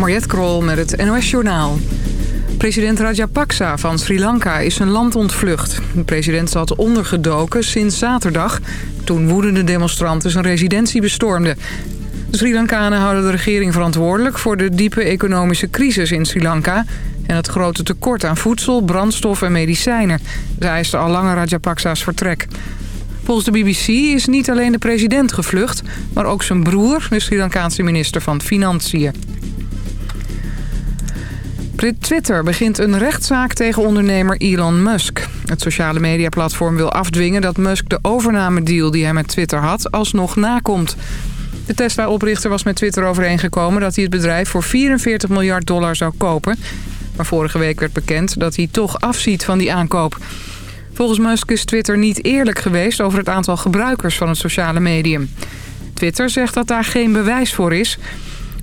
Mariette Krol met het NOS Journaal. President Rajapaksa van Sri Lanka is zijn land ontvlucht. De president zat ondergedoken sinds zaterdag... toen woedende demonstranten zijn residentie bestormden. De Sri Lankanen houden de regering verantwoordelijk... voor de diepe economische crisis in Sri Lanka... en het grote tekort aan voedsel, brandstof en medicijnen. Zij eisten al langer Rajapaksa's vertrek. Volgens de BBC is niet alleen de president gevlucht... maar ook zijn broer, de Sri Lankaanse minister van Financiën. Twitter begint een rechtszaak tegen ondernemer Elon Musk. Het sociale mediaplatform wil afdwingen dat Musk de overnamedeal die hij met Twitter had alsnog nakomt. De Tesla-oprichter was met Twitter overeengekomen dat hij het bedrijf voor 44 miljard dollar zou kopen. Maar vorige week werd bekend dat hij toch afziet van die aankoop. Volgens Musk is Twitter niet eerlijk geweest over het aantal gebruikers van het sociale medium. Twitter zegt dat daar geen bewijs voor is...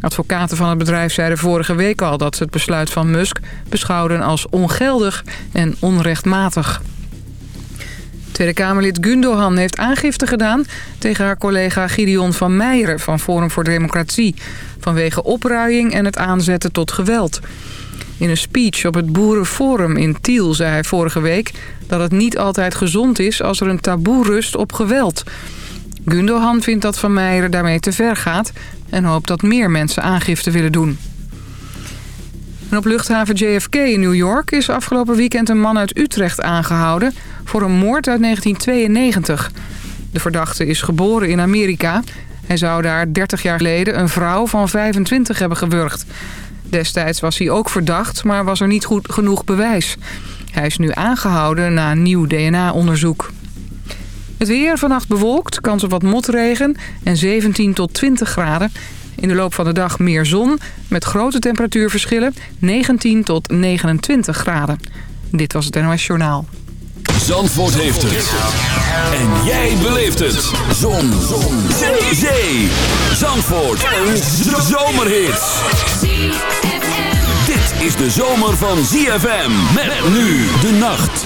Advocaten van het bedrijf zeiden vorige week al dat ze het besluit van Musk beschouwden als ongeldig en onrechtmatig. Tweede Kamerlid Gundohan heeft aangifte gedaan tegen haar collega Gideon van Meijeren van Forum voor Democratie... vanwege opruiing en het aanzetten tot geweld. In een speech op het Boerenforum in Tiel zei hij vorige week dat het niet altijd gezond is als er een taboe rust op geweld... Gundogan vindt dat Van Meijeren daarmee te ver gaat en hoopt dat meer mensen aangifte willen doen. op luchthaven JFK in New York is afgelopen weekend een man uit Utrecht aangehouden... voor een moord uit 1992. De verdachte is geboren in Amerika. Hij zou daar 30 jaar geleden een vrouw van 25 hebben gewurgd. Destijds was hij ook verdacht, maar was er niet goed genoeg bewijs. Hij is nu aangehouden na nieuw DNA-onderzoek. Het weer vannacht bewolkt, kans op wat motregen en 17 tot 20 graden. In de loop van de dag meer zon, met grote temperatuurverschillen, 19 tot 29 graden. Dit was het NOS Journaal. Zandvoort heeft het. En jij beleeft het. Zon. zon. Zee. Zee. Zandvoort. Een zomerhit. Dit is de zomer van ZFM. Met nu de nacht.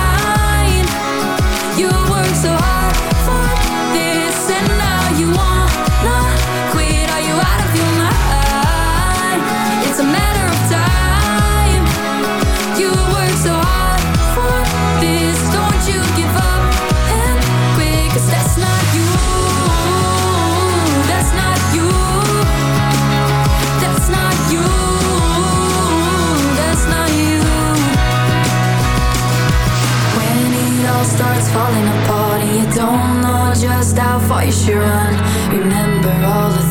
falling apart and you don't know just how far you should run. Remember all the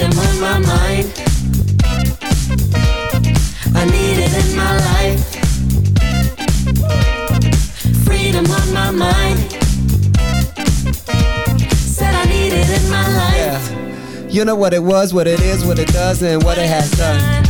Freedom on my mind. I need it in my life. Freedom on my mind. Said I need it in my life. Yeah. You know what it was, what it is, what it does, and what it has done.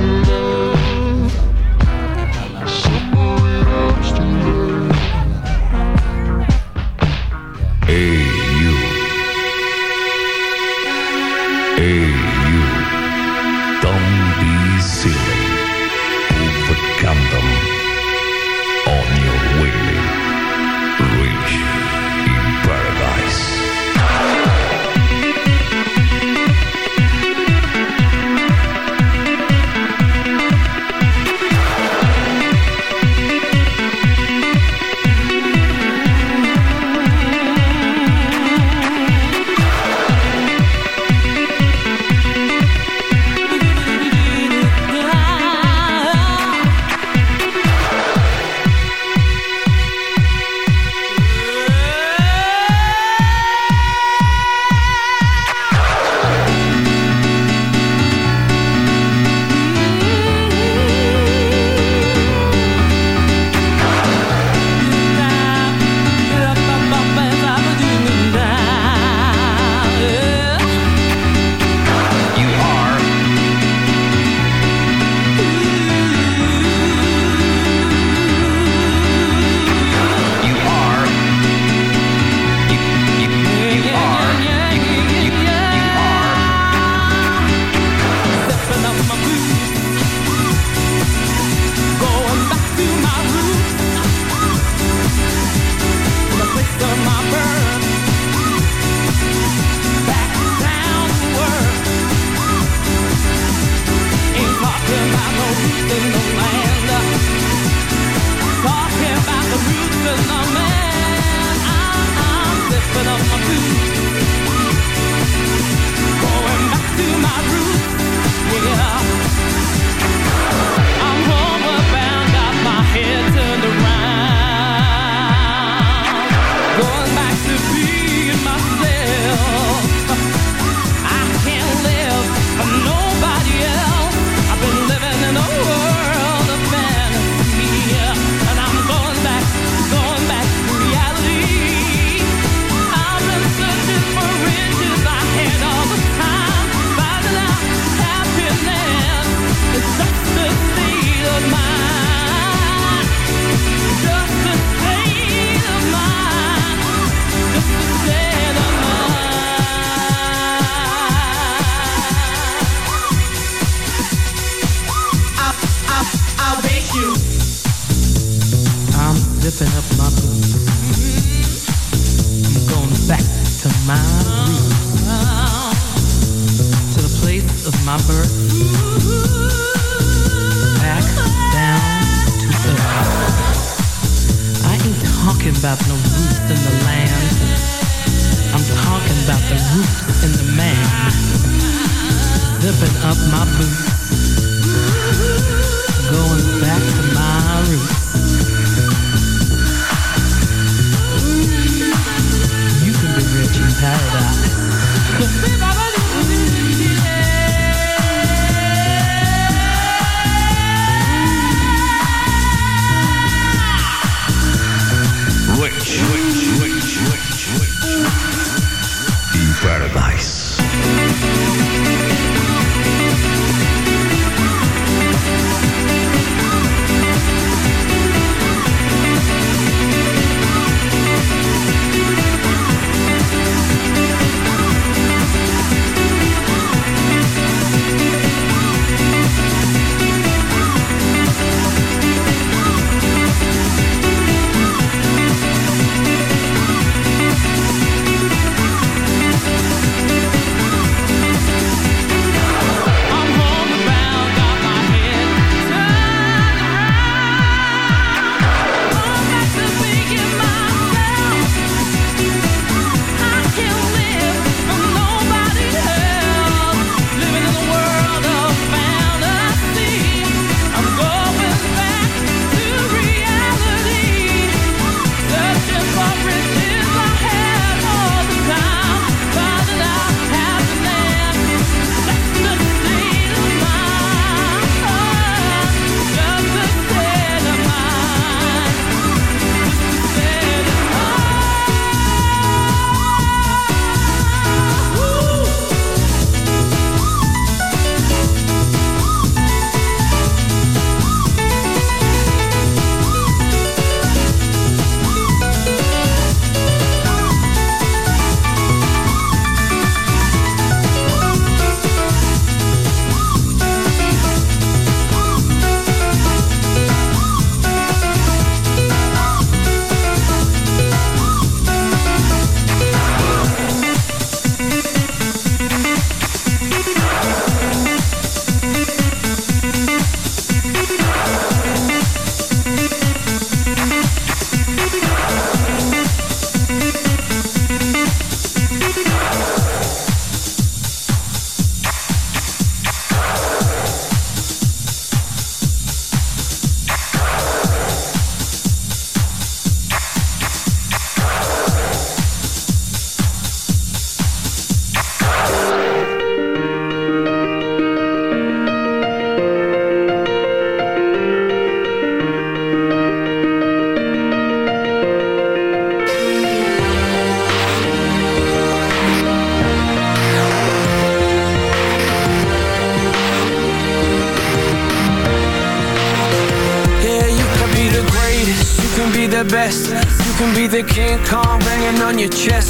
Música Leave King Kong banging on your chest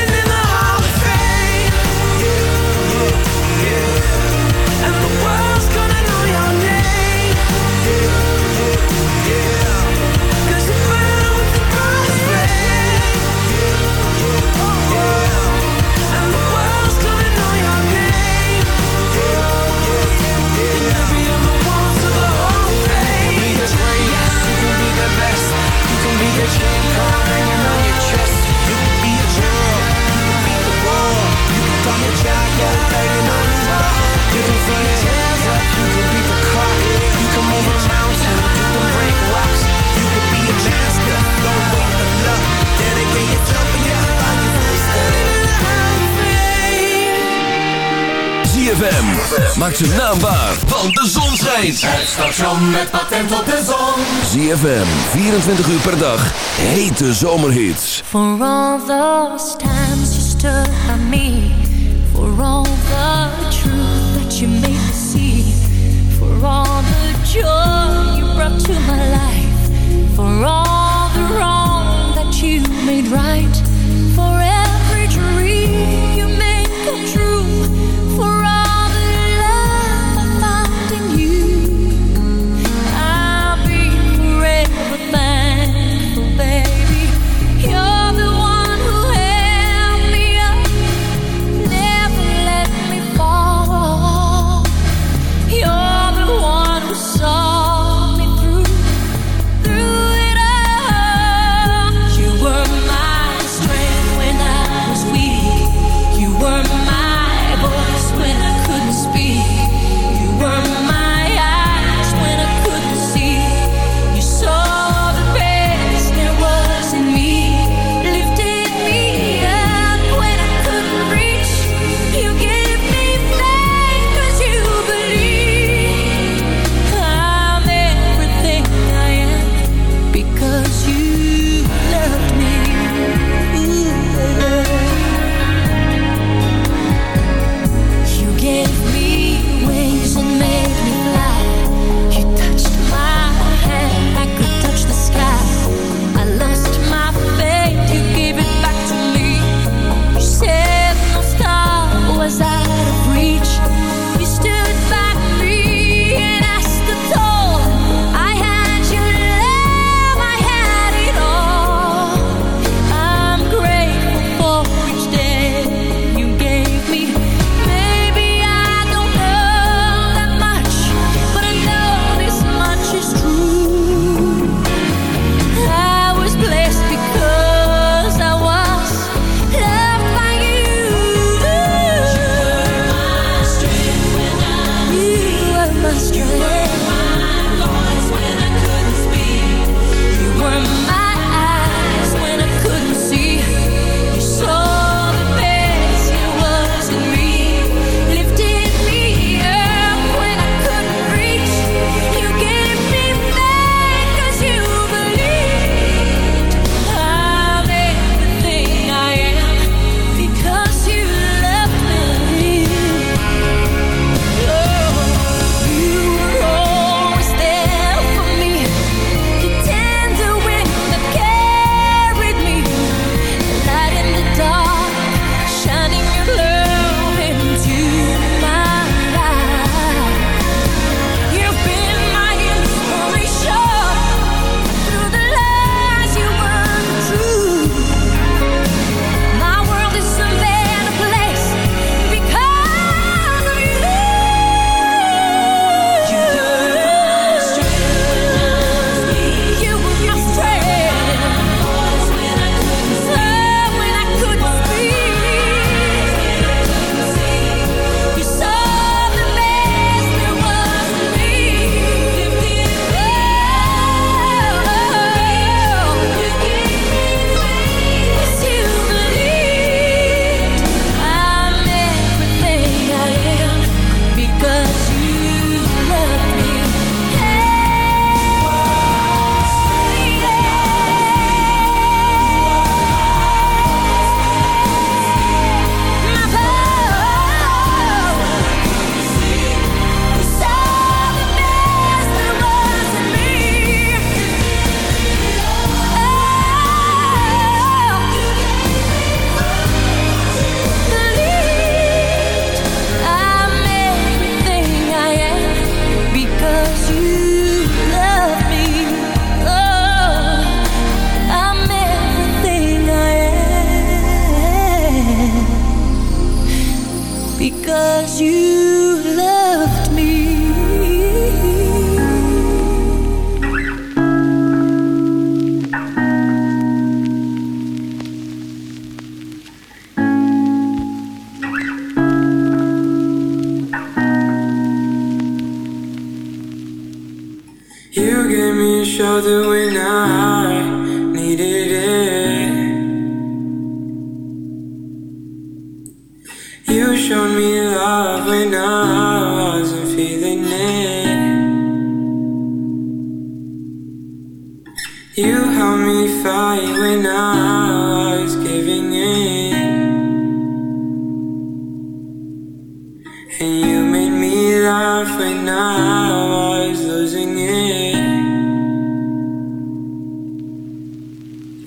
You ZFM. Maak zijn naam waar, want de zon schijnt. Het station met patent op de zon. ZFM, 24 uur per dag. Hete zomerhits. For all those times you stood by me For all the truth that you made me see For all the joy you brought to my life For all the wrong that you made right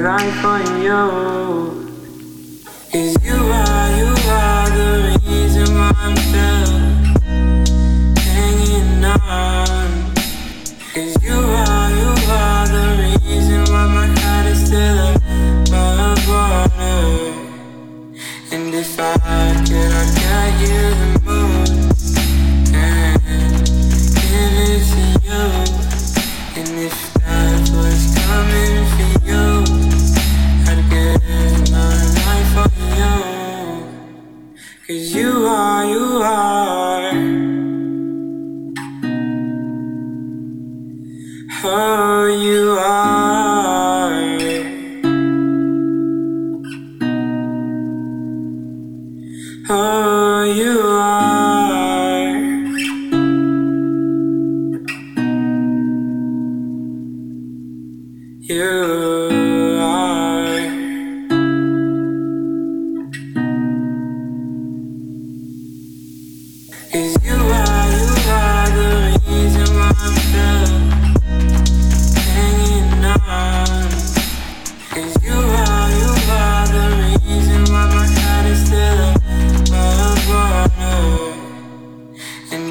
right for you.